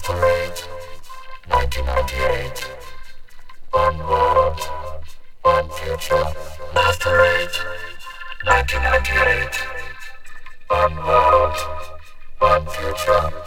Masquerade, 1998. One world, one future. Masquerade, 1998. One world, one future.